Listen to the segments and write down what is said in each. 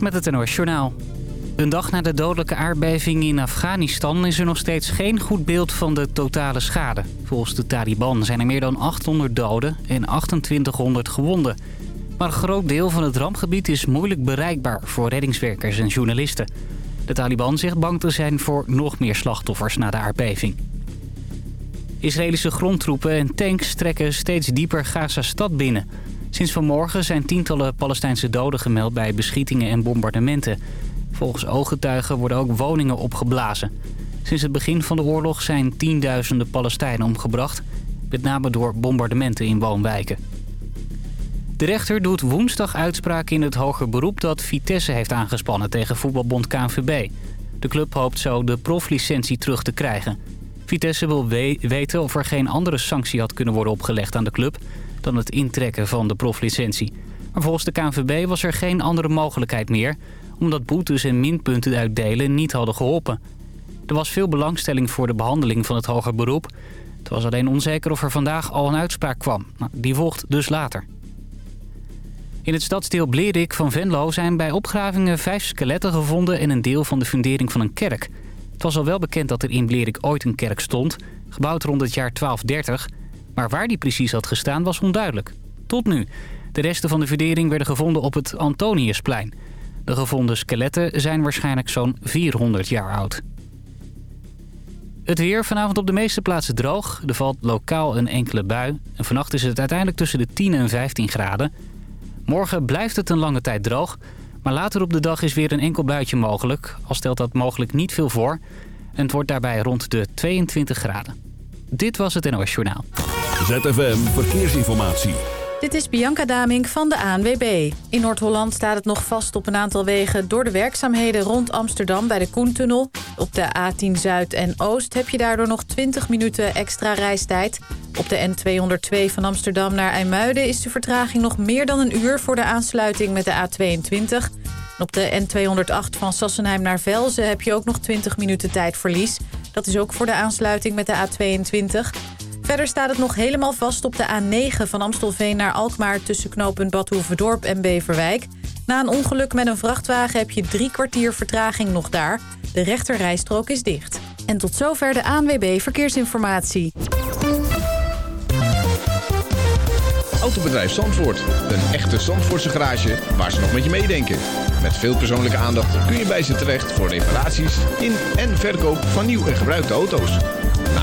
met het. Een dag na de dodelijke aardbeving in Afghanistan is er nog steeds geen goed beeld van de totale schade. Volgens de Taliban zijn er meer dan 800 doden en 2800 gewonden. Maar een groot deel van het rampgebied is moeilijk bereikbaar voor reddingswerkers en journalisten. De Taliban zegt bang te zijn voor nog meer slachtoffers na de aardbeving. Israëlische grondtroepen en tanks trekken steeds dieper Gaza-stad binnen... Sinds vanmorgen zijn tientallen Palestijnse doden gemeld bij beschietingen en bombardementen. Volgens ooggetuigen worden ook woningen opgeblazen. Sinds het begin van de oorlog zijn tienduizenden Palestijnen omgebracht... met name door bombardementen in woonwijken. De rechter doet woensdag uitspraak in het hoger beroep dat Vitesse heeft aangespannen tegen voetbalbond KNVB. De club hoopt zo de proflicentie terug te krijgen. Vitesse wil weten of er geen andere sanctie had kunnen worden opgelegd aan de club dan het intrekken van de proflicentie. Maar volgens de KNVB was er geen andere mogelijkheid meer... omdat boetes en minpunten uitdelen niet hadden geholpen. Er was veel belangstelling voor de behandeling van het hoger beroep. Het was alleen onzeker of er vandaag al een uitspraak kwam. Nou, die volgt dus later. In het stadsdeel Blerik van Venlo zijn bij opgravingen vijf skeletten gevonden... en een deel van de fundering van een kerk. Het was al wel bekend dat er in Blerik ooit een kerk stond... gebouwd rond het jaar 1230... Maar waar die precies had gestaan was onduidelijk. Tot nu. De resten van de verdering werden gevonden op het Antoniusplein. De gevonden skeletten zijn waarschijnlijk zo'n 400 jaar oud. Het weer vanavond op de meeste plaatsen droog. Er valt lokaal een enkele bui. En vannacht is het uiteindelijk tussen de 10 en 15 graden. Morgen blijft het een lange tijd droog. Maar later op de dag is weer een enkel buitje mogelijk. Al stelt dat mogelijk niet veel voor. En het wordt daarbij rond de 22 graden. Dit was het NOS Journaal. ZFM Verkeersinformatie. Dit is Bianca Damink van de ANWB. In Noord-Holland staat het nog vast op een aantal wegen... door de werkzaamheden rond Amsterdam bij de Koentunnel. Op de A10 Zuid en Oost heb je daardoor nog 20 minuten extra reistijd. Op de N202 van Amsterdam naar IJmuiden... is de vertraging nog meer dan een uur voor de aansluiting met de A22... Op de N208 van Sassenheim naar Velzen heb je ook nog 20 minuten tijdverlies. Dat is ook voor de aansluiting met de A22. Verder staat het nog helemaal vast op de A9 van Amstelveen naar Alkmaar... tussen knooppunt Badhoevedorp en Beverwijk. Na een ongeluk met een vrachtwagen heb je drie kwartier vertraging nog daar. De rechterrijstrook is dicht. En tot zover de ANWB Verkeersinformatie. Autobedrijf Zandvoort. Een echte Zandvoortse garage waar ze nog met je meedenken. Met veel persoonlijke aandacht kun je bij ze terecht voor reparaties in en verkoop van nieuw en gebruikte auto's.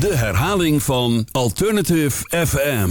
de herhaling van Alternative FM.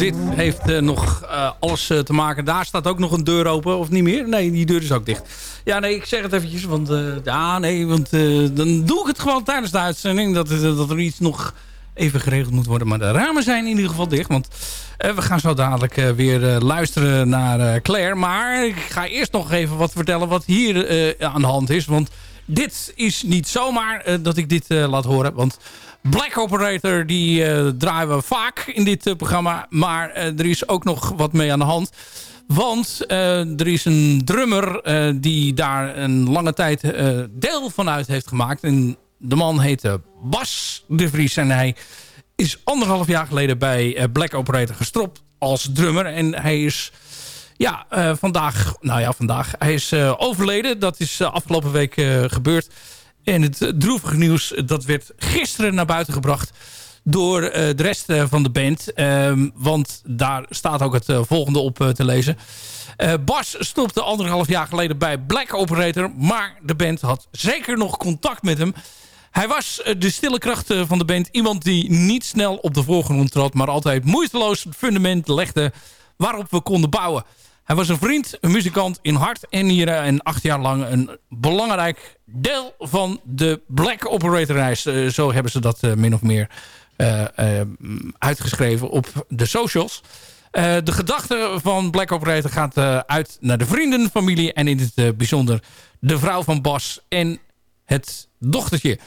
Dit heeft nog alles te maken. Daar staat ook nog een deur open, of niet meer? Nee, die deur is ook dicht. Ja, nee, ik zeg het eventjes, want, ja, nee, want dan doe ik het gewoon tijdens de uitzending. Dat, dat er iets nog even geregeld moet worden. Maar de ramen zijn in ieder geval dicht, want we gaan zo dadelijk weer luisteren naar Claire. Maar ik ga eerst nog even wat vertellen wat hier aan de hand is, want dit is niet zomaar uh, dat ik dit uh, laat horen. Want Black Operator die uh, draaien we vaak in dit programma. Maar er is ook nog wat mee aan de hand. Want er is een drummer die daar een lange tijd deel van uit heeft gemaakt. En de man heette Bas de Vries. En hij is anderhalf jaar geleden bij Black Operator gestropt als drummer. En hij is ja, uh, vandaag, nou ja, vandaag. Hij is uh, overleden. Dat is uh, afgelopen week gebeurd. En het droevige nieuws, dat werd gisteren naar buiten gebracht door de rest van de band. Ehm, want daar staat ook het volgende op te lezen. Bas stopte anderhalf jaar geleden bij Black Operator. Maar de band had zeker nog contact met hem. Hij was de stille kracht van de band. Iemand die niet snel op de voorgrond trad. Maar altijd moeiteloos het fundament legde waarop we konden bouwen. Hij was een vriend, een muzikant in hart en nieren... en acht jaar lang een belangrijk deel van de Black Operator reis. Uh, zo hebben ze dat uh, min of meer uh, uitgeschreven op de socials. de gedachte van Black Operator gaat uit naar de vrienden, familie... en in het bijzonder de vrouw van Bas en het dochtertje.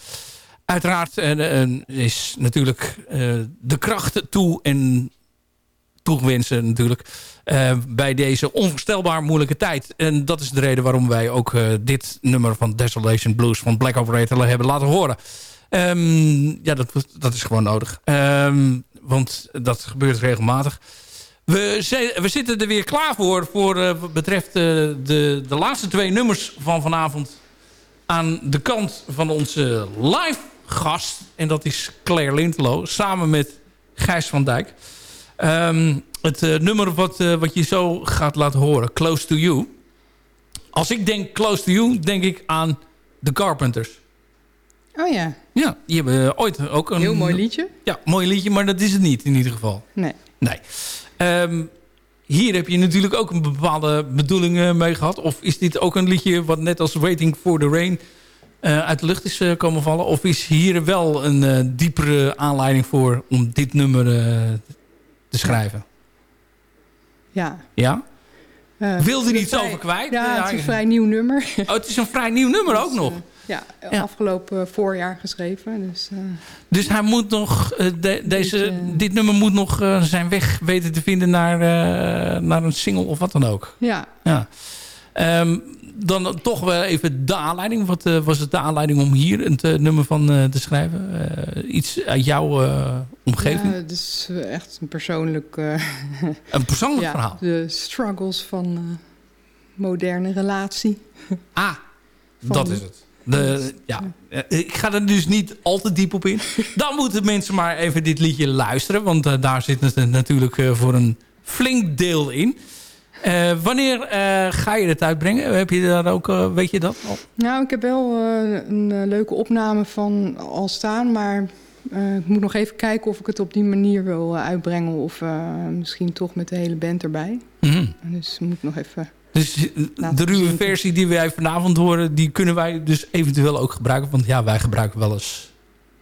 Uiteraard is natuurlijk de kracht toe en toewensen natuurlijk uh, bij deze onvoorstelbaar moeilijke tijd. En dat is de reden waarom wij ook uh, dit nummer van Desolation Blues van Black Operator hebben laten horen. Um, ja, dat, dat is gewoon nodig. Um, want dat gebeurt regelmatig. We, we zitten er weer klaar voor, voor uh, betreft de, de laatste twee nummers van vanavond aan de kant van onze live gast. En dat is Claire Lintelo, samen met Gijs van Dijk. Um, het uh, nummer wat, uh, wat je zo gaat laten horen, Close to You. Als ik denk Close to You, denk ik aan The Carpenters. Oh ja. Ja, die hebben ooit ook een... Heel mooi liedje. Ja, mooi liedje, maar dat is het niet in ieder geval. Nee. Nee. Um, hier heb je natuurlijk ook een bepaalde bedoeling mee gehad. Of is dit ook een liedje wat net als Waiting for the Rain... uit de lucht is komen vallen? Of is hier wel een diepere aanleiding voor om dit nummer te schrijven? Ja. Ja? Uh, Wilde er iets over kwijt? Ja, het is een vrij nieuw nummer. Oh, het is een vrij nieuw nummer ook nog? Uh, ja, ja, afgelopen voorjaar geschreven. Dus, uh, dus hij moet nog, de, deze, dit nummer moet nog zijn weg weten te vinden naar, naar een single of wat dan ook. Ja. ja. Um, dan toch wel even de aanleiding. Wat uh, was het de aanleiding om hier het uh, nummer van uh, te schrijven? iets uit jouw omgeving? Ja, het is echt een persoonlijk... een persoonlijk ja, verhaal? de struggles van moderne relatie. Ah, van dat is het. De, ja, ik ga er dus niet al te diep op in. Dan moeten mensen maar even dit liedje luisteren. Want daar zit het natuurlijk voor een flink deel in. Uh, wanneer uh, ga je het uitbrengen? Heb je daar ook, uh, weet je dat al? Nou, ik heb wel een leuke opname van al staan, maar ik moet nog even kijken of ik het op die manier wil uitbrengen of misschien toch met de hele band erbij. Mm -hmm. Dus moet nog even. Dus de ruwe versie die wij vanavond horen, die kunnen wij dus eventueel ook gebruiken. Want ja, wij gebruiken wel eens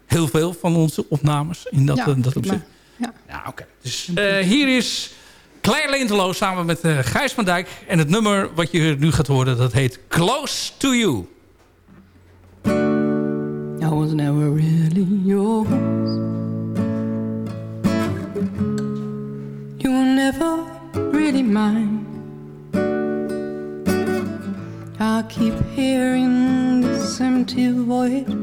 heel veel van onze opnames in dat, ja, dat opzicht. Ja, ja oké. Okay. Dus hier is Claire Lintelo samen met uh, Gijs van Dijk. En het nummer wat je nu gaat horen, dat heet Close to You. I was never really yours. You were never really mine. I keep hearing this empty void.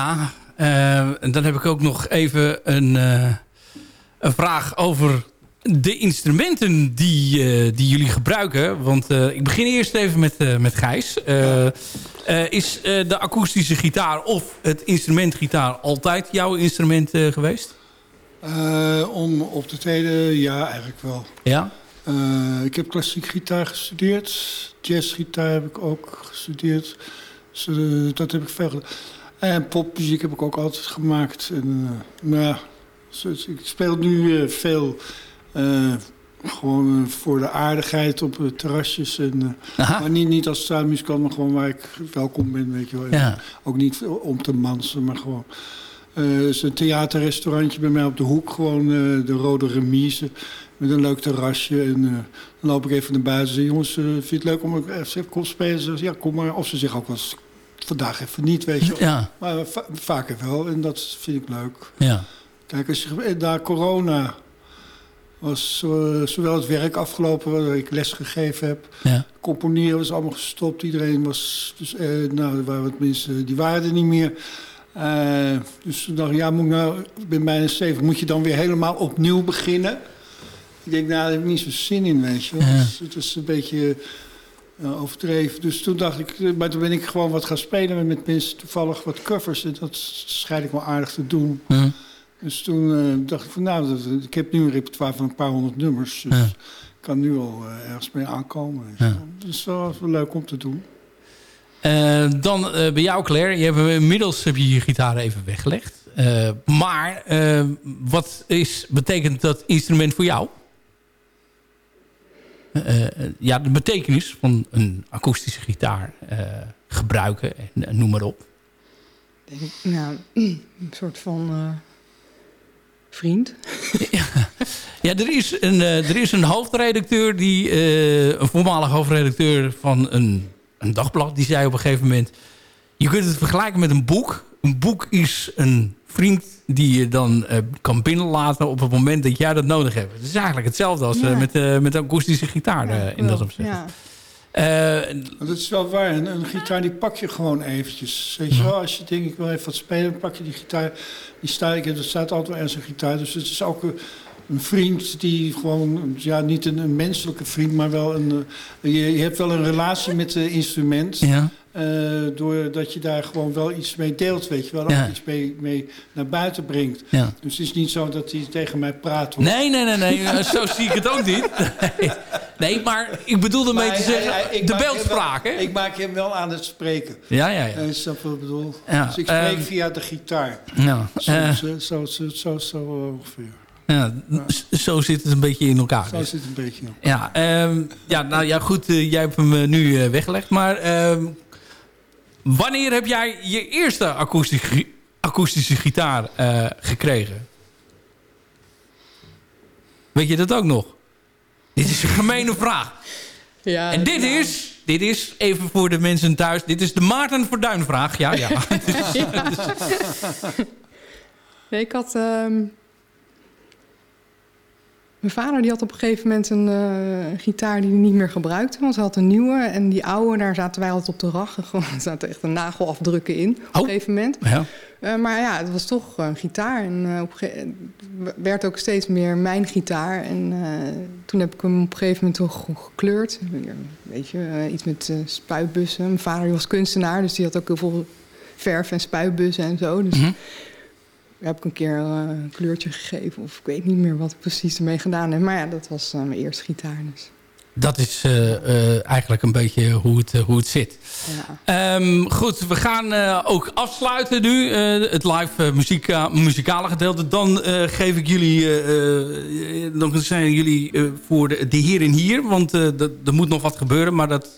Ja, eh, en dan heb ik ook nog even een, eh, een vraag over de instrumenten die, eh, die jullie gebruiken. Want ik begin eerst even met, met Gijs. Is de akoestische gitaar of het instrument gitaar altijd jouw instrument geweest? Om op te treden, ja, eigenlijk wel. Ja? Ik heb klassiek gitaar gestudeerd. Jazzgitaar heb ik ook gestudeerd. Dus, dat heb ik veel gedaan. En popmuziek heb ik ook altijd gemaakt. En, eh, ja, dus ik speel nu eh, veel eh, gewoon voor de aardigheid op terrasjes. En, Aha. maar niet, niet als straatmuzikant, maar gewoon waar ik welkom ben. Weet je wel. Ja. Ook niet om te mansen, maar gewoon... Is een theaterrestaurantje bij mij op de hoek. Gewoon de Rode Remise. Met een leuk terrasje. En dan loop ik even naar buiten en. Jongens, vind je het leuk om ik even kom spelen? Ze zeggen, ja, kom maar. Of ze zeggen ook wel. Vandaag even niet, weet je. Ja. Maar va- vaker wel. En dat vind ik leuk. Ja. Kijk, als je, eh, na corona was eh, zowel het werk afgelopen... waar ik les gegeven heb... Ja. Componeren was allemaal gestopt. Iedereen was... Dus, eh, nou, er waren wat mensen... Die waren er niet meer. Eh, dus toen dacht ik, ja, moet ik nou, ik ben bijna 7. Moet je dan weer helemaal opnieuw beginnen? Ik denk, nou, daar heb ik niet zo zin in, weet je. Ja. Dus het is een beetje eh, overdreven. Dus toen dacht ik, eh, maar toen ben ik gewoon wat gaan spelen met mensen. Toevallig wat covers. En dat schijnt ik wel aardig te doen. Dus toen eh, dacht ik van, nou, dat, ik heb nu een repertoire van een paar honderd nummers. Dus Ja. ik kan nu al ergens mee aankomen. Ja. Dus dat was wel leuk om te doen. Dan bij jou, Claire. Je hebt, inmiddels heb je je gitaar even weggelegd. Maar wat is, betekent dat instrument voor jou? Eh, eh, ja, de betekenis van een akoestische gitaar eh, gebruiken. En, noem maar op. Denk, nou, een soort van vriend. Ja, er is een, er is een hoofdredacteur, die, een voormalig hoofdredacteur van een, een dagblad, die zei op een gegeven moment... Je kunt het vergelijken met een boek. Een boek is een vriend die je dan eh, kan binnenlaten op het moment dat jij dat nodig hebt. Het is eigenlijk hetzelfde als eh, met, eh, met een akoestische gitaar eh, in dat opzicht. Ja. Eh, Want dat is wel waar. Een, een gitaar die pak je gewoon eventjes. Weet je wel, als je denkt ik wil even wat spelen, pak je die gitaar. Die staat, ik heb, er staat altijd wel ergens een gitaar. Dus het is ook een, een vriend die gewoon, ja, niet een, een menselijke vriend, maar wel een. je, je hebt wel een relatie met het instrument. ja. Eh, doordat je daar gewoon wel iets mee deelt, weet je wel. Ja. Ook iets mee, mee naar buiten brengt. Ja. Dus het is niet zo dat hij tegen mij praat. Hoor. Nee, nee, nee, nee. eh, zo zie ik het ook niet. Nee, nee maar ik bedoel ermee Maar te hij- zeggen, hij- de beeldspraak, wel- Ik maak hem wel aan het spreken. Ja, ja, ja. Snap je wat ik bedoel? Ja, dus ik spreek ehm, via de gitaar. ja. Zo, eh, zo, zo, zo, zo, zo ongeveer. ja, zo zit het een beetje in elkaar. Zo dus. zit het een beetje. in. Ja, ehm, ja, nou ja, goed, jij hebt hem nu weggelegd. Maar ehm, wanneer heb jij je eerste akoestische, akoestische gitaar eh, gekregen? Weet je dat ook nog? Dit is een gemene vraag. Ja, En dit nou, is, dit is, even voor de mensen thuis... dit is de Maarten Verduin vraag. Ja, ja. Nee, ik had... ehm, Mijn vader die had op een gegeven moment een eh, gitaar die hij niet meer gebruikte. Want hij had een nieuwe. En die oude, daar zaten wij altijd op de. Gewoon, er zaten echt een nagelafdrukken in op een Oh. gegeven moment. ja. Eh, maar ja, het was toch een gitaar. En eh, op werd ook steeds meer mijn gitaar. En toen heb ik hem op een gegeven moment toch gekleurd. Weet je, iets met spuitbussen. Mijn vader was kunstenaar, dus die had ook heel veel verf en spuitbussen en zo. Dus Mhm. Heb ik een keer eh, een kleurtje gegeven. Of ik weet niet meer wat ik precies ermee gedaan heb. Maar ja, dat was eh, mijn eerste gitaar. Dus, Dat is eh, eigenlijk een beetje hoe het, hoe het zit. ja. Ehm, goed, we gaan ook afsluiten nu. het live muzika muzikale gedeelte. Dan geef ik jullie... dan zijn jullie voor de, de hier en hier. Want er moet nog wat gebeuren. Maar dat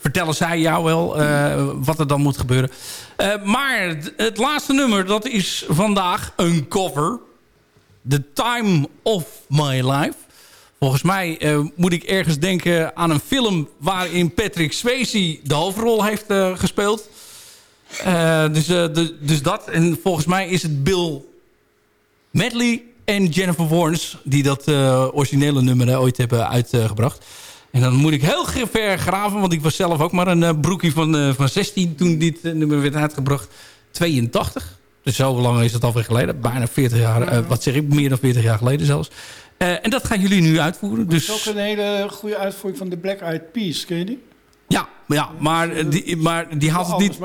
vertellen zij jou wel. eh, wat er dan moet gebeuren. Eh, maar het, laatste nummer. Dat is vandaag een cover. The Time of My Life. Volgens mij eh, moet ik ergens denken aan een film... waarin Patrick Swayze de hoofdrol heeft gespeeld. Dus, dus dat. En volgens mij is het Bill Medley en Jennifer Warnes... die dat originele nummer ooit hebben uitgebracht. En dan moet ik heel ver graven... want ik was zelf ook maar een eh, broekie van, eh, van 16... toen dit eh, nummer werd uitgebracht. 82. Dus zo lang is het alweer geleden. Bijna 40 jaar, wat zeg ik, meer dan 40 jaar geleden zelfs. En dat gaan jullie nu uitvoeren. Het is Dus, ook een hele goede uitvoering van de Black Eyed Peas, ken je die? Ja, ja maar, eh, die, maar die haalt het niet,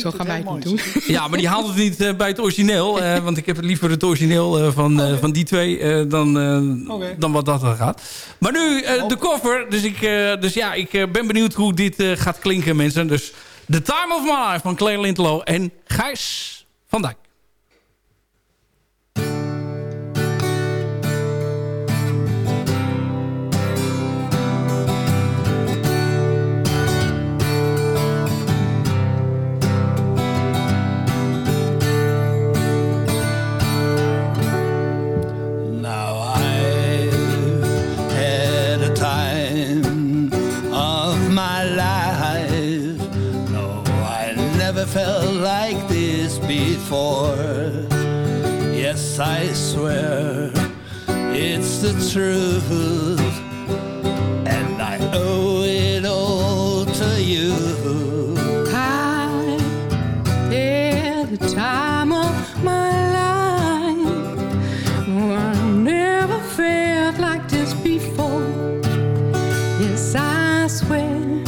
Zo gaan wij het niet doen. ja, maar die haalt het niet eh, bij het origineel. eh, want ik heb liever het origineel eh, van, eh, van die twee eh, dan, eh, Oké. dan wat dat dan gaat. Maar nu eh, de cover. Dus, ik, eh, dus ja, ik ben benieuwd hoe dit eh, gaat klinken, mensen. Dus The Time of My Life van Claire Lintelo en Gijs van Dijk. Before. Yes, I swear it's the truth, and I owe it all to you. I had the time of my life. I never felt like this before. Yes, I swear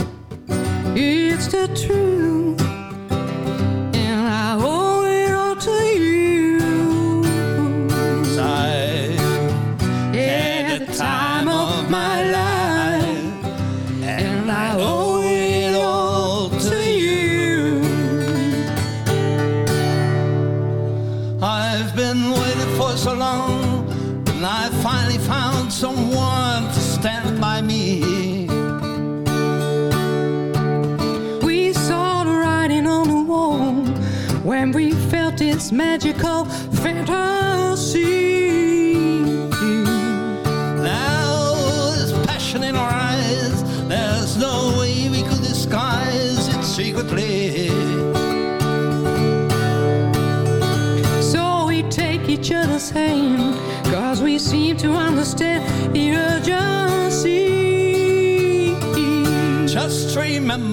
it's the truth,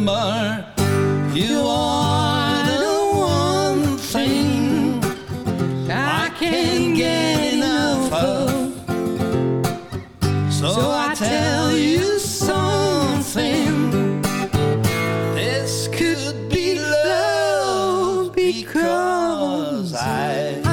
remember, you are the one thing I can't get enough of. So I tell you something. This could be love because I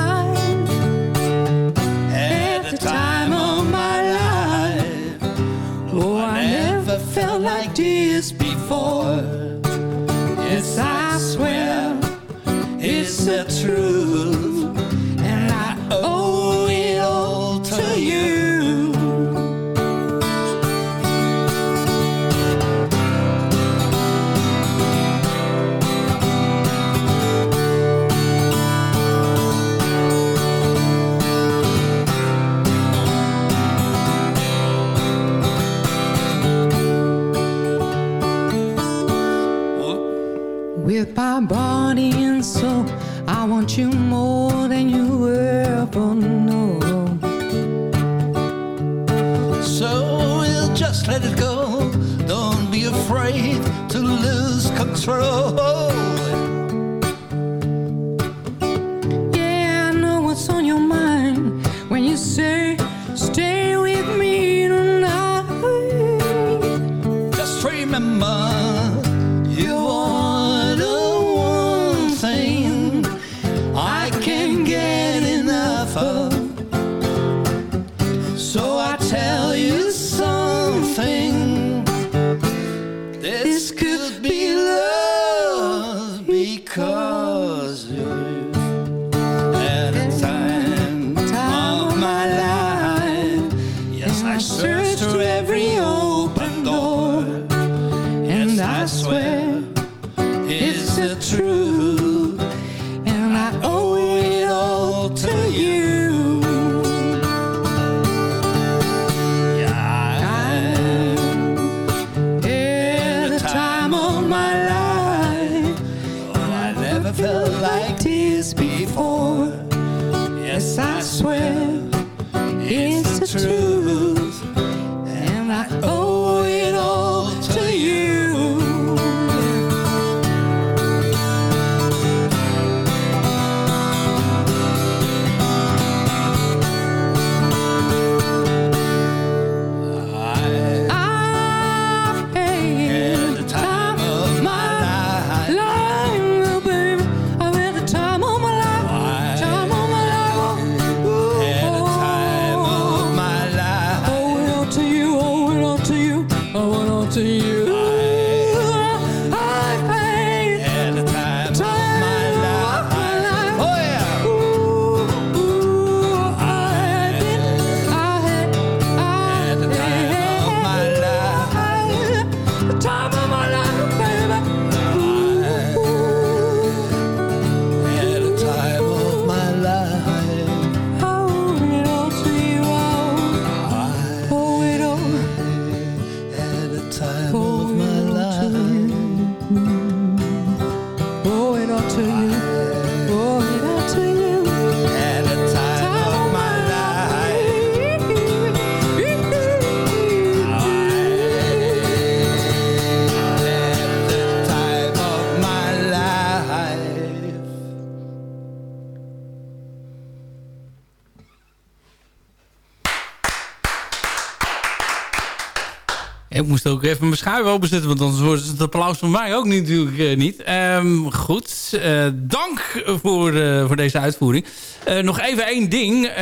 Moest ook even mijn schuif openzetten, want anders wordt het applaus van mij ook niet, natuurlijk eh, niet. Ehm, goed, eh, dank voor, eh, voor deze uitvoering. Eh, nog even één ding. Eh,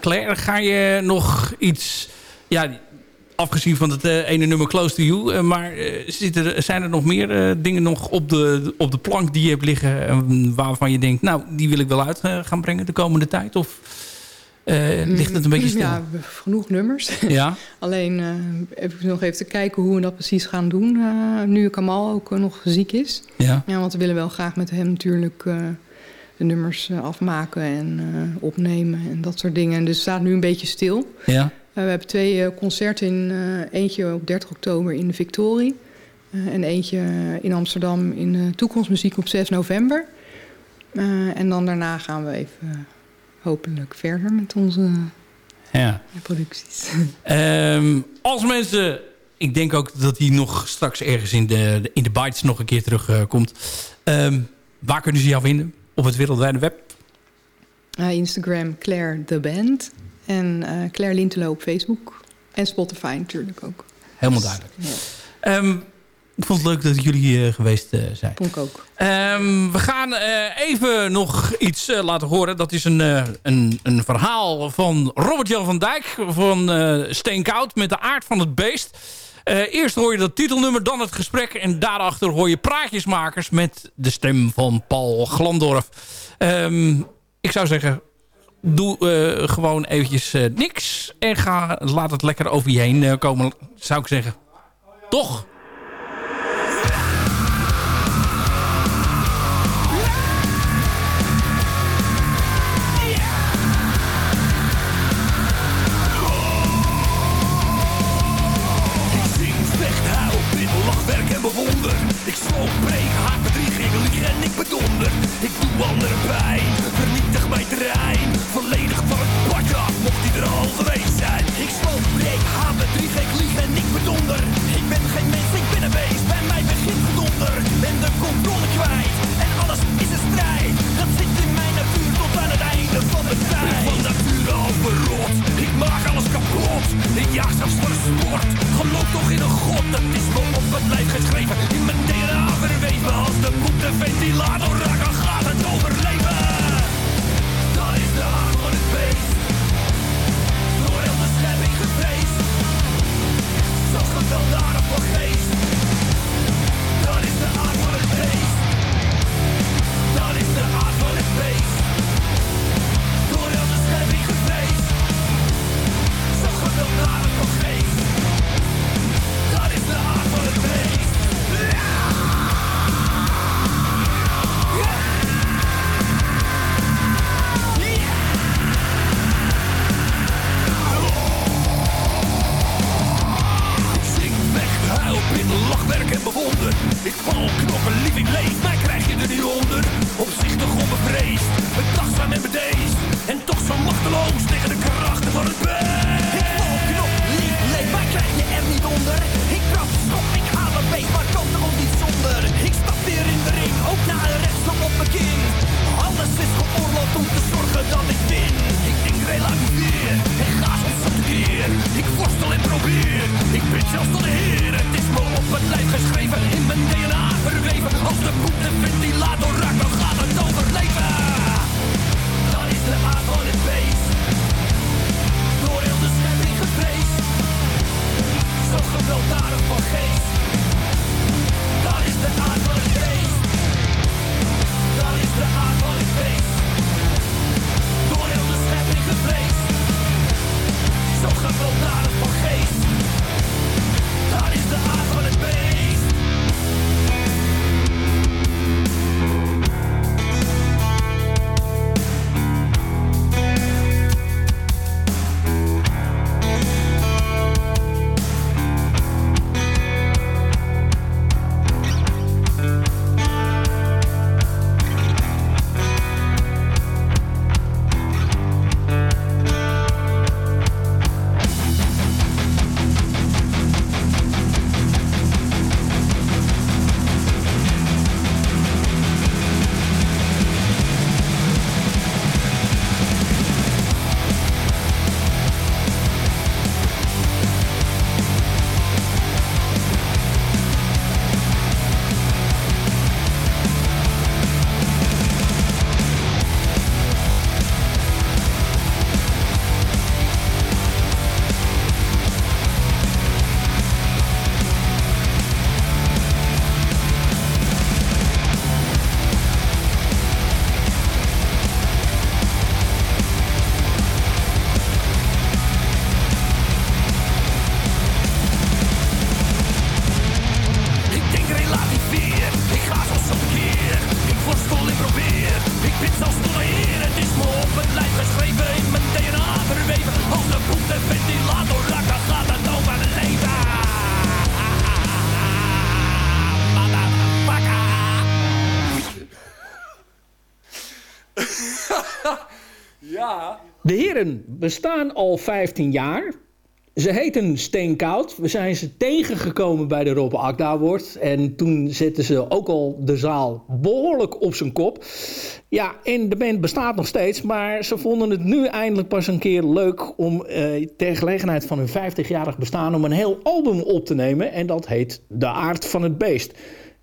Claire, ga je nog iets... Ja, afgezien van het eh, ene nummer Close to You. eh, maar eh, zijn er nog meer eh, dingen nog op de, op de plank die je hebt liggen... eh, waarvan je denkt, nou, die wil ik wel uit eh, gaan brengen de komende tijd? Of eh, ligt het een beetje stil? Ja, genoeg nummers. Ja? Alleen even nog even te kijken hoe we dat precies gaan doen. eh, nu Kamal ook nog ziek is. Ja. Ja, want we willen wel graag met hem natuurlijk de nummers afmaken en opnemen en dat soort dingen. Dus het staat nu een beetje stil. Ja? We hebben twee concerten. In, eentje op 30 oktober in de Victorie. en eentje in Amsterdam in Toekomstmuziek op 6 november. En dan daarna gaan we even hopelijk verder met onze ja. producties. Ehm, als mensen... Ik denk ook dat die nog straks ergens in de, in de Bites nog een keer terugkomt. Eh, ehm, waar kunnen ze jou vinden? Op het wereldwijde web? Eh, Instagram Claire the Band. En eh, Claire Linteloop Facebook. En Spotify natuurlijk ook. Helemaal duidelijk. Ja. Ehm, ik vond het leuk dat jullie geweest eh, zijn. Vond ik ook. Ehm, we gaan eh, even nog iets eh, laten horen. Dat is een, een, een verhaal van Robert-Jan van Dijk van Steenkoud met de aard van het beest. Eerst hoor je dat titelnummer, dan het gesprek... en daarachter hoor je praatjesmakers met de stem van Paul Glandorf. Ehm, ik zou zeggen, doe gewoon eventjes niks... en ga, laat het lekker over je heen komen, zou ik zeggen. Toch? De heren bestaan al 15 jaar. Ze heten Steenkoud. We zijn ze tegengekomen bij de Rob Akda Award. En toen zetten ze ook al de zaal behoorlijk op zijn kop. Ja, en de band bestaat nog steeds. Maar ze vonden het nu eindelijk pas een keer leuk om eh, ter gelegenheid van hun 50-jarig bestaan... om een heel album op te nemen. En dat heet De Aard van het Beest.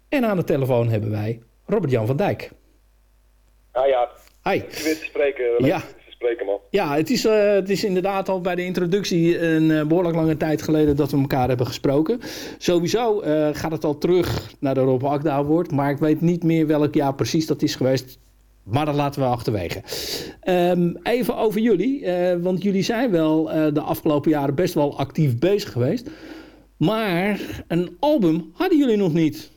En aan de telefoon hebben wij Robert-Jan van Dijk. Ah ja, Hi. Ik wil spreken. Ja. Ja, het is, eh, het is inderdaad al bij de introductie een eh, behoorlijk lange tijd geleden dat we elkaar hebben gesproken. Sowieso eh, gaat het al terug naar de Rob Akda Award, maar ik weet niet meer welk jaar precies dat is geweest. Maar dat laten we achterwege. Ehm, even over jullie, want jullie zijn wel de afgelopen jaren best wel actief bezig geweest. Maar een album hadden jullie nog niet.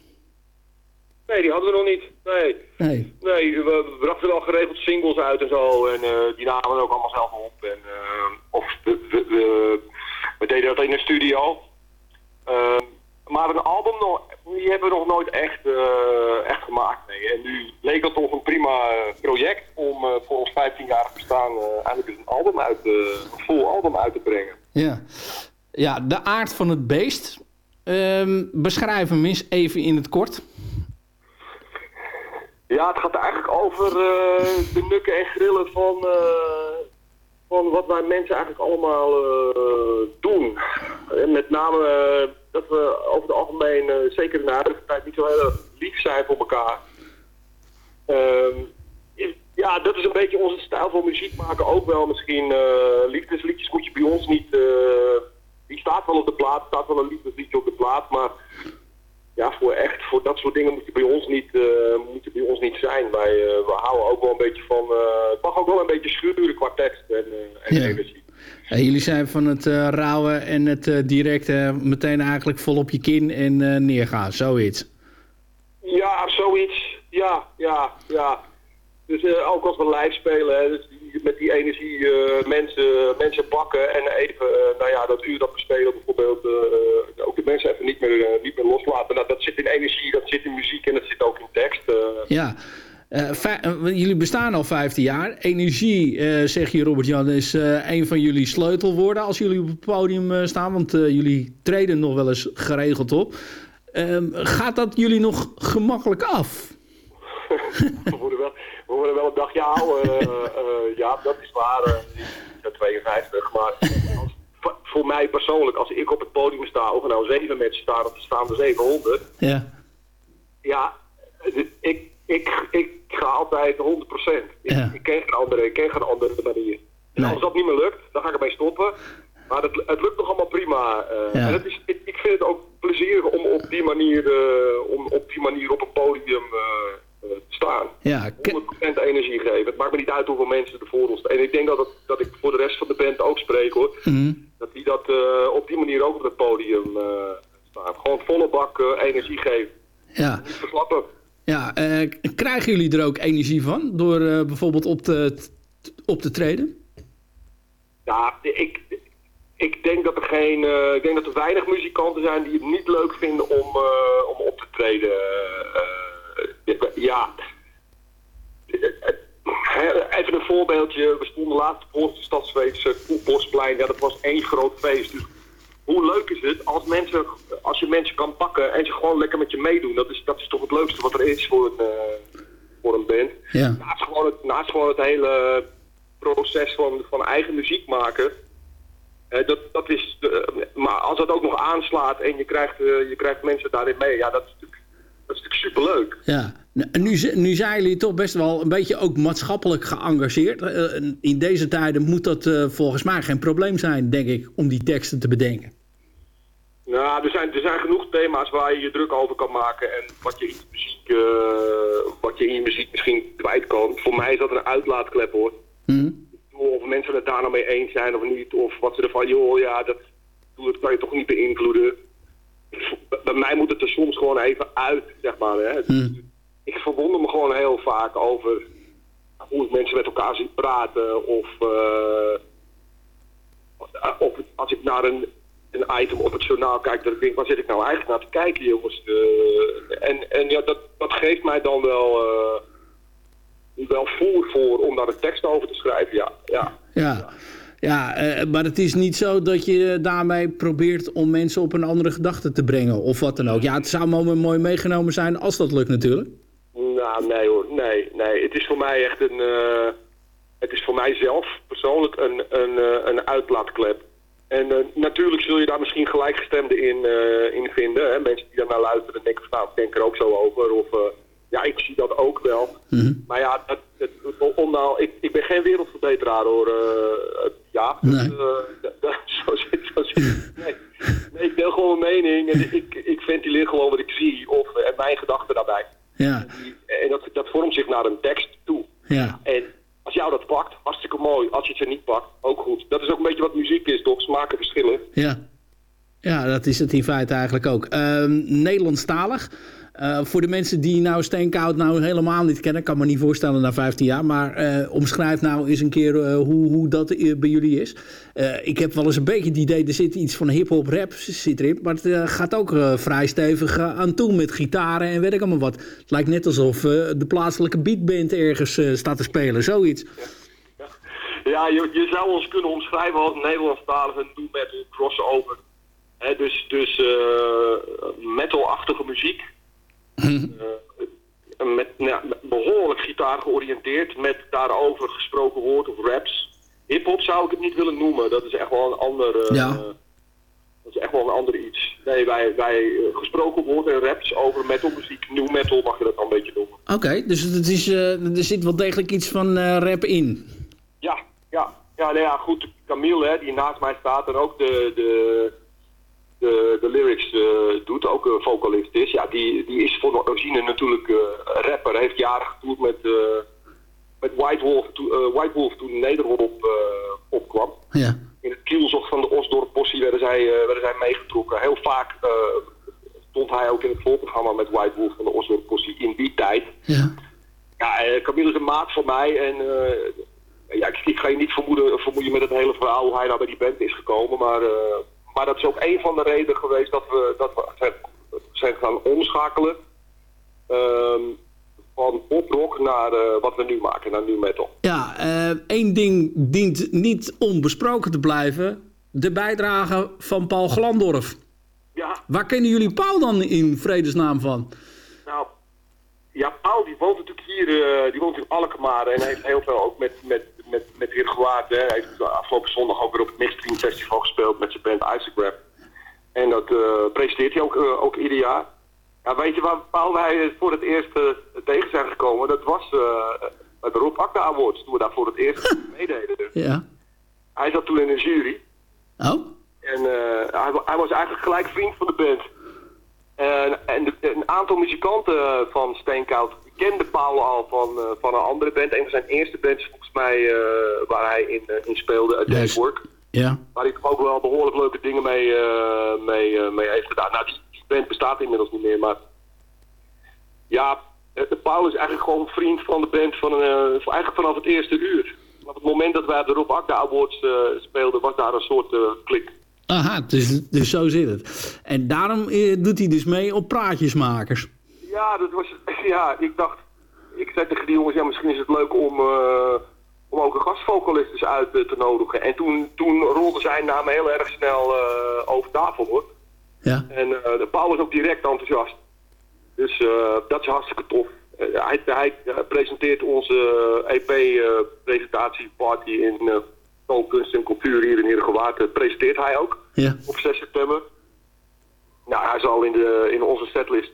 Nee, die hadden we nog niet. Nee. Nee. Nee, we, brachten wel geregeld singles uit en zo. En eh, die namen we ook allemaal zelf op. En, eh, of we, we, deden dat in de studio. Eh, maar een album nog, die hebben we nog nooit echt, eh, echt gemaakt. Nee. En nu leek het toch een prima project om voor ons 15-jarig bestaan eh, eigenlijk een album uit, een vol album uit te brengen. Ja, ja de aard van het beest. Ehm, beschrijf hem eens even in het kort. Ja, het gaat eigenlijk over eh, de nukken en grillen van, eh, van wat wij mensen eigenlijk allemaal eh, doen. En met name dat we over het algemeen, zeker in de huidige tijd, niet zo heel lief zijn voor elkaar. Ehm, ja, dat is een beetje onze stijl van muziek maken ook wel misschien. eh, liefdesliedjes moet je bij ons niet... die staat wel op de plaat, staat wel een liefdesliedje op de plaat, maar ja, voor echt, voor dat soort dingen moet je bij ons niet, eh, moet je bij ons niet zijn. Wij, eh, we houden ook wel een beetje van, eh, het mag ook wel een beetje schuren qua tekst en, en Ja. energie. Ja, jullie zijn van het eh rauwe en het eh, directe meteen eigenlijk vol op je kin en neergaan, zoiets. Ja, zoiets. Ja, ja, ja. Dus ook als we live spelen, hè, dus met die energie eh, mensen, mensen pakken en even, eh, nou ja, dat uur dat we spelen bijvoorbeeld, eh, ook de mensen even niet meer, niet meer loslaten. Nou, dat zit in energie, dat zit in muziek en dat zit ook in tekst. Ja. Jullie bestaan al 15 jaar. Energie, zeg je Robert-Jan, is een van jullie sleutelwoorden als jullie op het podium staan. Want jullie treden nog wel eens geregeld op. Ehm, gaat dat jullie nog gemakkelijk af? we, worden wel, we worden wel een dagje ouder. eh, eh, ja, dat is waar. eh, ben 52. Maar als, voor- mij persoonlijk, als ik op het podium sta, of er nou zeven mensen staan, of er staan er 700. Ja. Ja, ik, ik, ik ga altijd 100%. Ik, Ja. ik ken geen andere, ik ken geen andere manier. En Nee. als dat niet meer lukt, dan ga ik ermee stoppen. Maar het, het lukt nog allemaal prima. eh, Ja. En het is, ik, ik vind het ook plezierig om op die manier, eh, om op, die manier op een podium eh, eh, te staan. Ja, 100% energie geven. Het maakt me niet uit hoeveel mensen er voor ons staan. En ik denk dat, het, dat ik voor de rest van de band ook spreek hoor. Mhm. Dat die dat eh, op die manier ook op het podium eh, staan. Gewoon volle bak eh, energie geven. Ja. Niet verslappen. Ja, eh, krijgen jullie er ook energie van door eh, bijvoorbeeld op te, op te treden? Ja, ik, ik denk dat er geen, eh, ik denk dat er weinig muzikanten zijn die het niet leuk vinden om, eh, om op te treden. Eh, ja. Eh, Even een voorbeeldje. We stonden laatst op de Stadsweekse Bossplein. Ja, dat was één groot feest. Dus hoe leuk is het als, mensen, als je mensen kan pakken en ze gewoon lekker met je meedoen. Dat is, dat is toch het leukste wat er is voor een, eh, voor een band. Ja. Naast gewoon het, naast gewoon het hele proces van, van eigen muziek maken. Eh, dat, dat is de, maar als dat ook nog aanslaat en je krijgt, eh, je krijgt mensen daarin mee, ja, dat is natuurlijk, dat is natuurlijk superleuk. Ja, nu, nu zijn jullie toch best wel een beetje ook maatschappelijk geëngageerd. Eh, en in deze tijden moet dat eh, volgens mij geen probleem zijn, denk ik, om die teksten te bedenken. Nou, er zijn, er zijn genoeg thema's waar je je druk over kan maken en wat je in je muziek, eh, wat je in je muziek misschien kwijt kan. Voor mij is dat een uitlaatklep hoor. Hm? Of mensen het daar nou mee eens zijn of niet, of wat ze ervan, joh, ja, dat, dat kan je toch niet beïnvloeden. Bij mij moet het er soms gewoon even uit, zeg maar. Hè. Ik verwonder me gewoon heel vaak over hoe mensen met elkaar zien praten, of, eh, of als ik naar een, een item op het journaal kijk, dat ik denk, waar zit ik nou eigenlijk naar te kijken, jongens? En en ja, dat, dat geeft mij dan wel, eh, wel voer voor om daar een tekst over te schrijven, ja. ja. Ja. Ja, eh, maar het is niet zo dat je daarmee probeert om mensen op een andere gedachte te brengen of wat dan ook. Ja, het zou mooi, mooi meegenomen zijn als dat lukt natuurlijk. Nou, nee hoor, nee, nee. Het is voor mij echt een, eh, het is voor mij zelf persoonlijk een, een, eh, een uitlaatklep. En natuurlijk zul je daar misschien gelijkgestemden in, in vinden. Hè? Mensen die daar naar luisteren en denken van nou, ik denk er ook zo over. Of ja, ik zie dat ook wel. Maar ja, om nou, ik, ik ben geen wereldverbeteraar hoor. Ja, Nee. eh, zo zit zo zit. Nee. nee, ik deel gewoon mijn mening en ik, ik ventileer gewoon wat ik zie. Of eh, mijn gedachten daarbij. Ja, En dat, dat vormt zich naar een tekst toe. ja. En als jou dat pakt, hartstikke mooi. Als je het er niet pakt, ook goed. Dat is ook een beetje wat muziek is, toch? Smaken verschillen. Ja. ja, dat is het in feite eigenlijk ook. Ehm Nederlandstalig. Eh, voor de mensen die nou Steenkoud nou helemaal niet kennen... kan me niet voorstellen na 15 jaar... maar eh, omschrijf nou eens een keer eh, hoe, hoe dat bij jullie is. Ik heb wel eens een beetje het idee... er zit iets van hip-hop rap zit erin... maar het gaat ook vrij stevig aan toe met gitaren en weet ik allemaal wat. Het lijkt net alsof de plaatselijke beatband ergens staat te spelen, zoiets. Ja, je, je zou ons kunnen omschrijven als Nederlandstalige doom metal crossover. Dus dus metal-achtige muziek. Eh, met, nou, behoorlijk gitaar georiënteerd. Met daarover gesproken woord of raps. Hip-hop zou ik het niet willen noemen. Dat is echt wel een ander. eh, Ja. Dat is echt wel een ander iets. Nee, wij, wij eh, gesproken woord en raps over metalmuziek. New metal mag je dat dan een beetje noemen. Oké, dus het is, eh, er zit wel degelijk iets van eh, rap in. Ja, ja. Ja, nou ja, goed. Camille, hè, die naast mij staat en ook de, de, de, de lyrics eh, doet, ook een vocalist is. Ja, die, die is voor de origine natuurlijk eh, rapper. Heeft jaren getoerd met, eh, met White Wolf, to- White Wolf toen Nederhop eh opkwam. Ja. In het kielzocht van de Osdorp Possie werden zij, werden zij meegetrokken. Heel vaak stond hij ook in het voorprogramma met White Wolf van de Osdorp Possie in die tijd. Ja. Ja, Camille is een maat van mij en ja, ik, ik ga je niet vermoeden, vermoeien met het hele verhaal hoe hij nou bij die band is gekomen. Maar, maar dat is ook een van de redenen geweest dat we, dat we zijn, gaan omschakelen ehm, van poprock naar eh, wat we nu maken, naar nu metal. Ja, eh, één ding dient niet onbesproken te blijven. De bijdrage van Paul Glandorf. Ja, Waar kennen jullie Paul dan in vredesnaam van? nou, ja, Paul die woont natuurlijk hier, eh, die woont in Alkmaar en heeft heel veel ook met, met, met, met. Hè. Hij heeft afgelopen zondag ook weer op het Midstream Festival gespeeld met zijn band Isagrap. En dat eh, presenteert hij ook, eh, ook ieder jaar. Ja, weet je waar Paul wij voor het eerst eh, tegen zijn gekomen? Dat was bij de Rob Akda Awards, toen we daar voor het eerst meededen. Ja. Hij zat toen in een jury. Oh? En hij, wa- hij was eigenlijk gelijk vriend van de band. En, en de- een aantal muzikanten van Steenkoud kenden Paul al van, eh, van een andere band. Een van zijn eerste bands volgens mij eh, waar hij in, eh, in speelde, A Day's. Work. Ja. Waar hij toch ook wel behoorlijk leuke dingen mee, mee, mee heeft gedaan. Nou, die, die band bestaat inmiddels niet meer, maar... Ja, Paul is eigenlijk gewoon vriend van de band van, van- eigenlijk vanaf het eerste uur. Op het moment dat wij de Rob Akda Awards speelden, was daar een soort klik. Aha, dus, dus zo zit het. En daarom doet hij dus mee op praatjesmakers. Ja, dat was, ja, ik dacht, ik zei tegen die jongens, ja, misschien is het leuk om, eh, om ook een gastvocalist eens uit eh, te nodigen. En toen, toen rolde zijn naam heel erg snel eh, over tafel, hoor. Ja. En de Paul was ook direct enthousiast. Dus dat is hartstikke tof. Hij, hij presenteert onze EP-presentatieparty in uh, Toonkunst en Cultuur hier in Heergewaard. Presenteert hij ook Ja. op 6 september. Nou, hij zal in, de, in onze setlist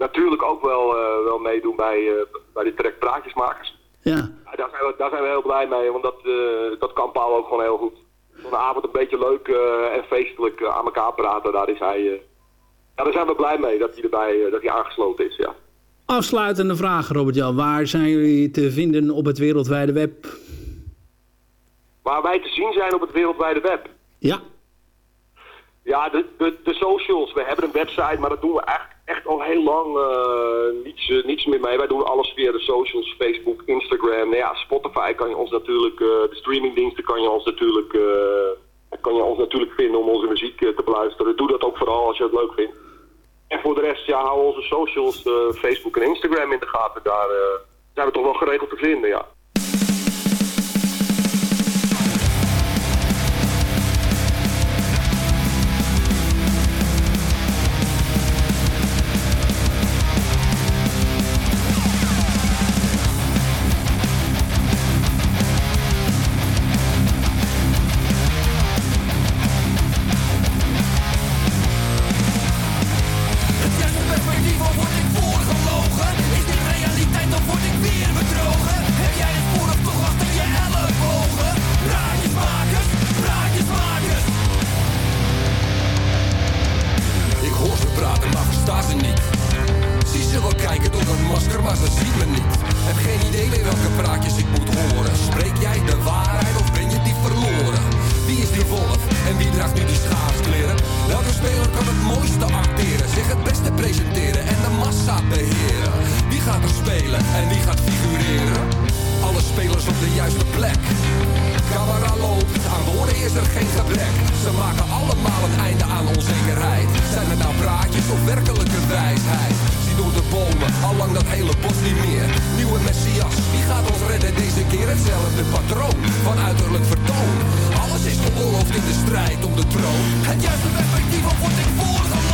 natuurlijk ook wel, eh, wel meedoen bij, eh, bij de track Praatjesmakers. Ja. Daar, zijn we, daar zijn we heel blij mee, want dat, eh, dat kan Paul ook gewoon heel goed. Zo'n avond een beetje leuk en feestelijk aan elkaar praten, daar is hij... ja, daar zijn we blij mee dat hij erbij dat hij aangesloten is, ja. Afsluitende vraag, Robert-Jan. Waar zijn jullie te vinden op het wereldwijde web? Waar wij te zien zijn op het wereldwijde web. Ja. Ja, de, de, de socials. We hebben een website, maar dat doen we eigenlijk echt al heel lang eh, niets, eh, niets meer mee. Wij doen alles via de socials, Facebook, Instagram. Nou ja, Spotify kan je ons natuurlijk, eh, de streamingdiensten kan je ons natuurlijk, kan je ons natuurlijk vinden om onze muziek te beluisteren. Doe dat ook vooral als je het leuk vindt. En voor de rest, ja, hou onze socials, Facebook en Instagram in de gaten. Daar zijn we toch wel geregeld te vinden, ja. Dat hele bos niet meer. Nieuwe Messias, wie gaat ons redden deze keer? Hetzelfde patroon van uiterlijk vertoon. Alles is geoorloofd in de strijd om de troon. Het juiste perspectief of word ik?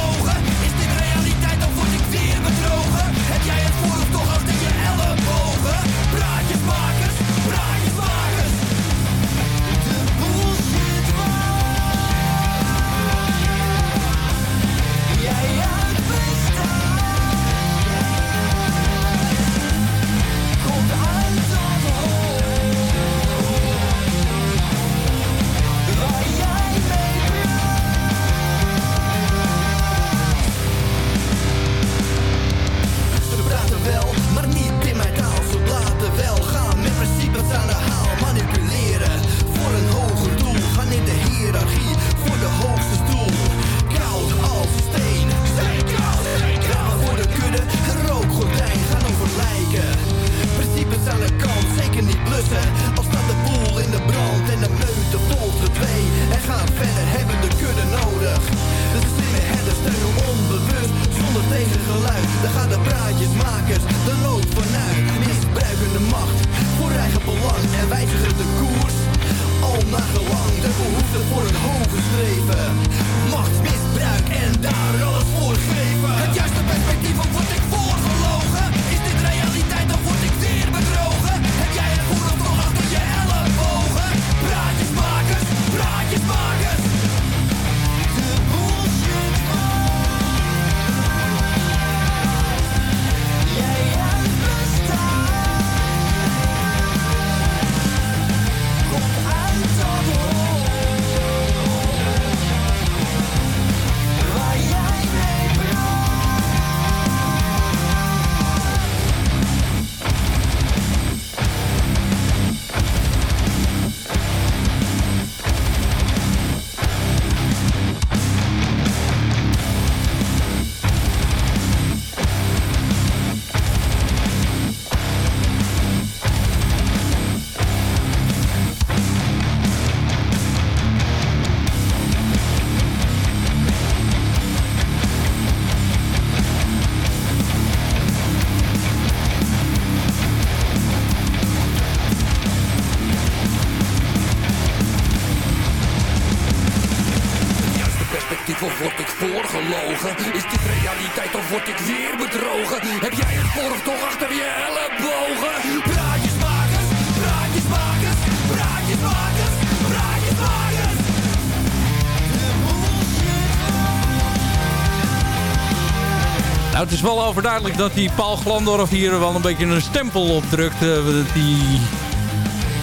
Overduidelijk dat die Paul Glandorf hier wel een beetje een stempel op drukt. Eh, die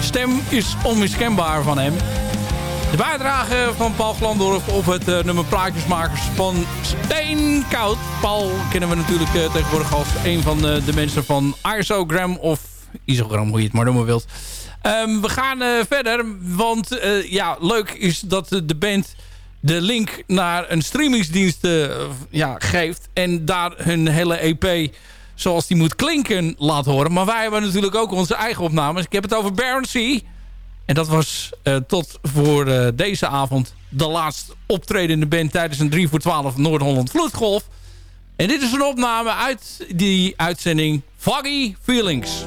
stem is onmiskenbaar van hem. De bijdrage van Paul Glandorf op het eh, nummer Plaatjesmakers van Steenkoud. Paul kennen we natuurlijk eh, tegenwoordig als een van de mensen van Isogram of Isogram, hoe je het maar noemen wilt. Ehm, we gaan verder, want ja, leuk is dat de band de link naar een streamingsdienst eh, ja, geeft. En daar hun hele EP zoals die moet klinken laat horen. Maar wij hebben natuurlijk ook onze eigen opnames. Ik heb het over Baron. En dat was eh, tot voor eh, deze avond de laatst optredende band tijdens een 3 voor 12 Noord-Holland Vloedgolf. En dit is een opname uit die uitzending Foggy. Feelings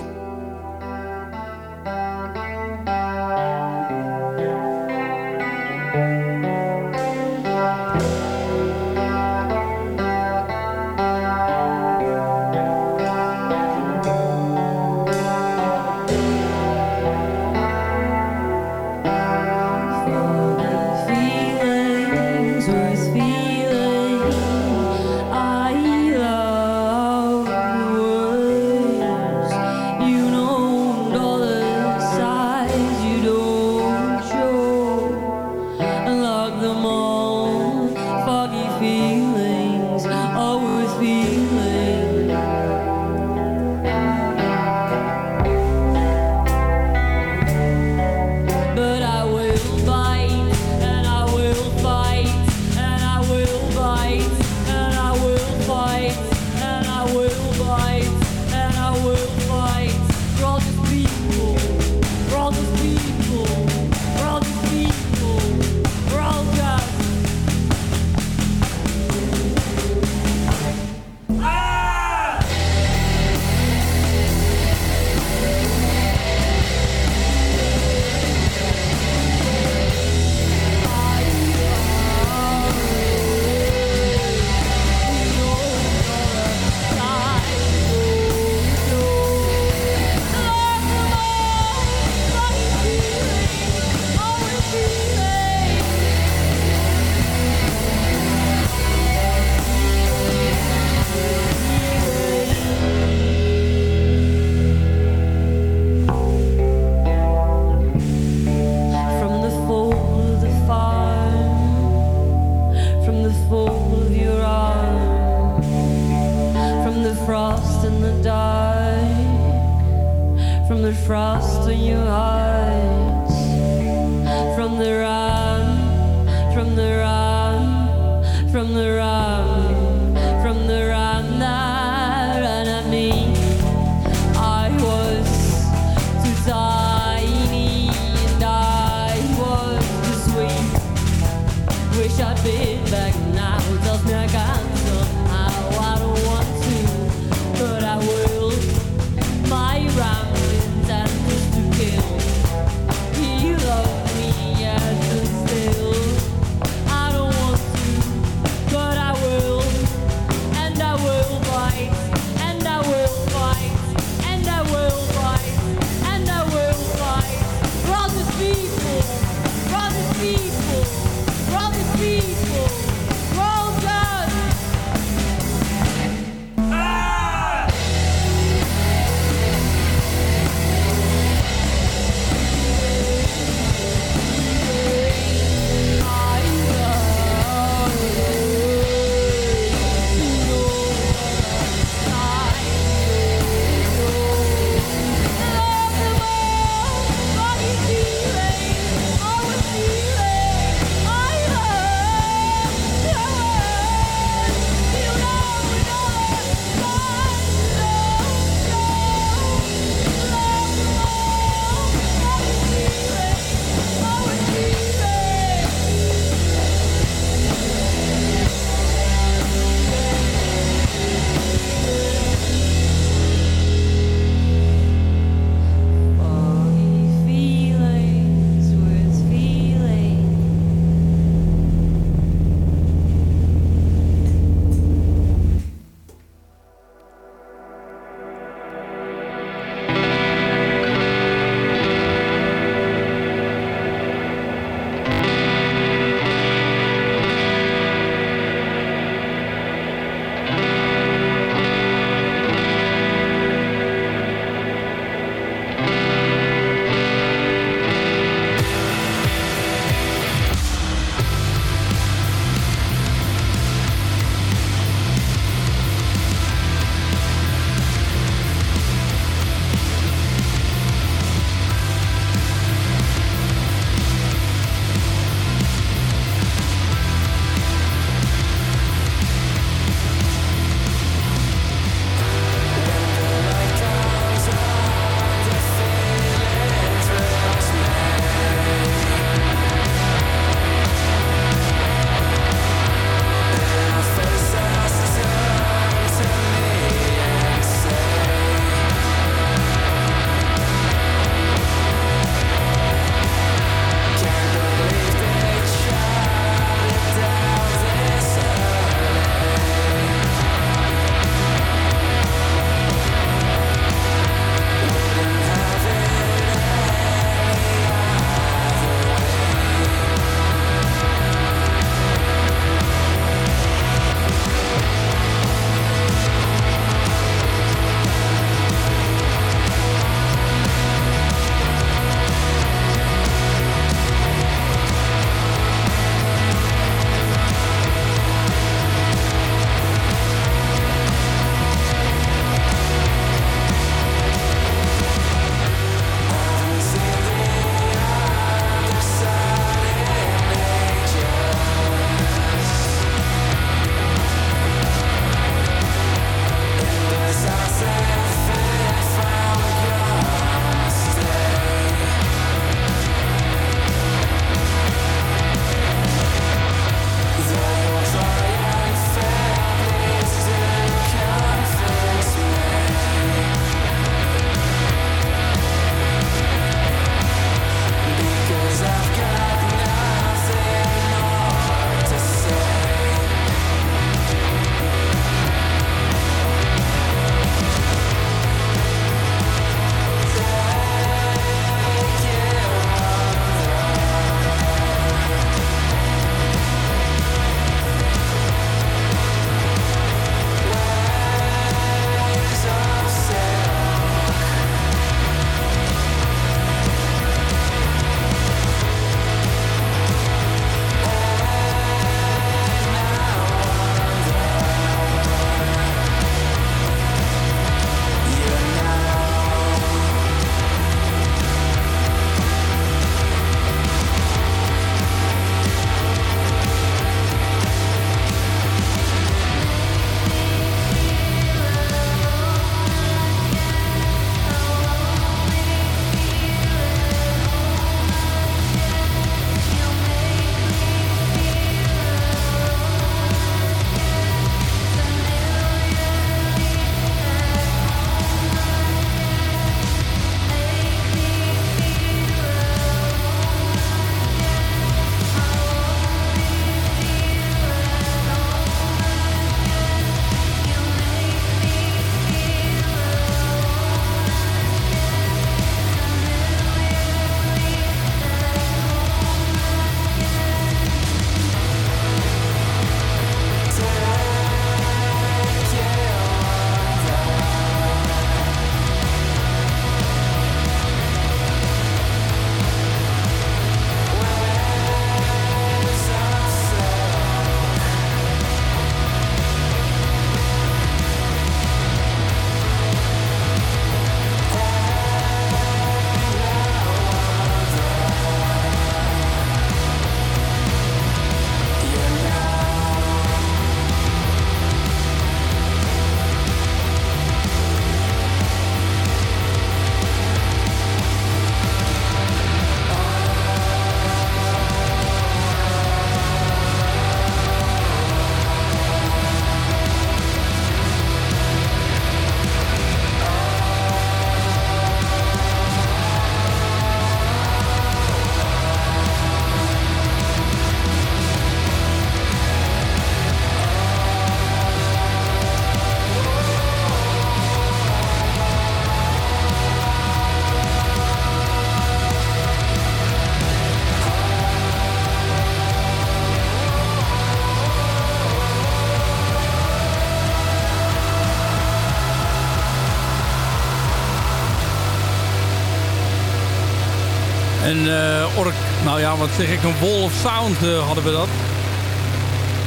En eh ork, nou ja, wat zeg ik, een wall of sound eh, hadden we dat.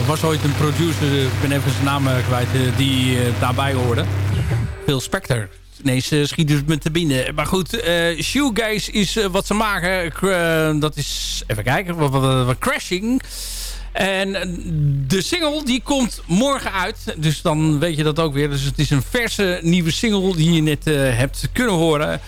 Er was ooit een producer, ik ben even zijn naam eh, kwijt, eh, die eh, daarbij hoorde. Phil Spector. Ze schieten het me te binnen. Maar goed, eh Shoegaze is eh, wat ze maken. Eh, dat is, even kijken, wat, wat, Crashing. En eh, de single die komt morgen uit. Dus dan weet je dat ook weer. Dus het is een verse nieuwe single die je net eh, hebt kunnen horen.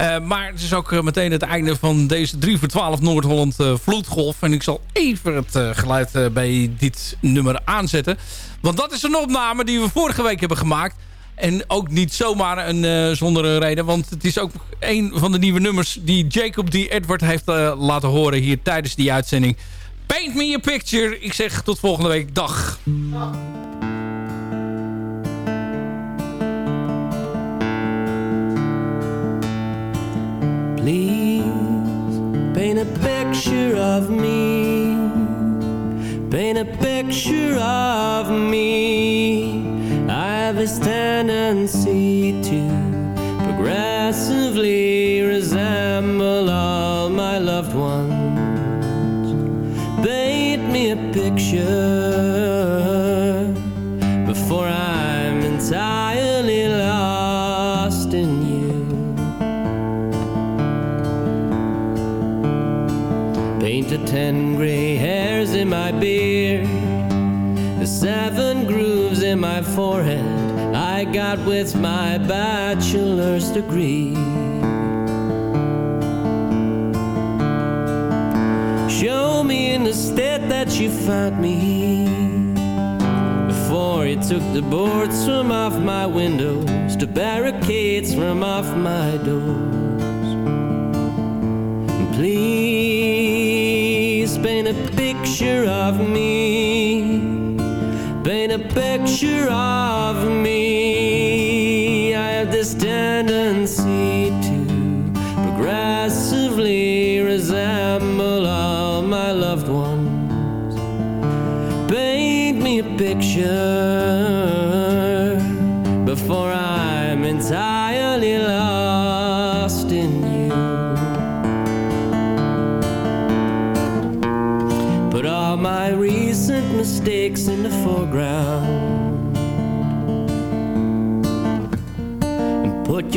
Eh, maar het is ook eh, meteen het einde van deze 3 voor 12 Noord-Holland eh, Vloedgolf. En ik zal even het geluid bij dit nummer aanzetten. Want dat is een opname die we vorige week hebben gemaakt. En ook niet zomaar een, zonder een reden. Want het is ook een van de nieuwe nummers die Jacob D. Edward heeft laten horen hier tijdens die uitzending. Paint me a picture. Ik zeg tot volgende week. Dag. Please paint a picture of me. Paint a picture of me. I have this tendency to progressively resemble all my loved ones. Paint me a picture Painted ten gray hairs in my beard, the seven grooves in my forehead I got with my bachelor's degree. Show me in the state that you found me before you took the boards from off my windows, the barricades from off my doors. Please paint a picture of me. Paint a picture of me. I have this tendency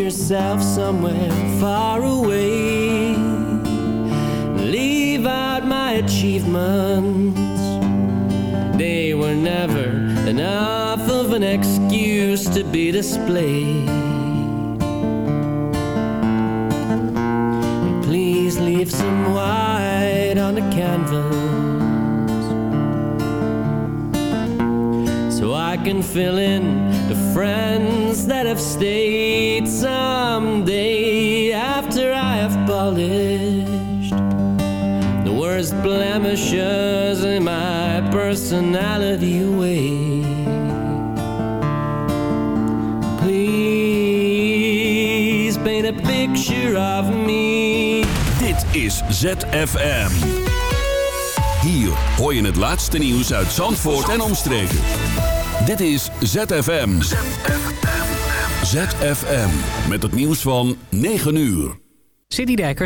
yourself somewhere far away. Leave out my achievements. They were never enough of an excuse to be displayed. And please leave some white on the canvas. so I can fill in friends that have stayed someday after I have polished the worst blemishes in my personality away. Please paint a picture of me. Dit is ZFM. Hier hoor je het laatste nieuws uit Zandvoort en omstreken. Dit is ZFM. ZFM. Met het nieuws van 9 uur. Citydijker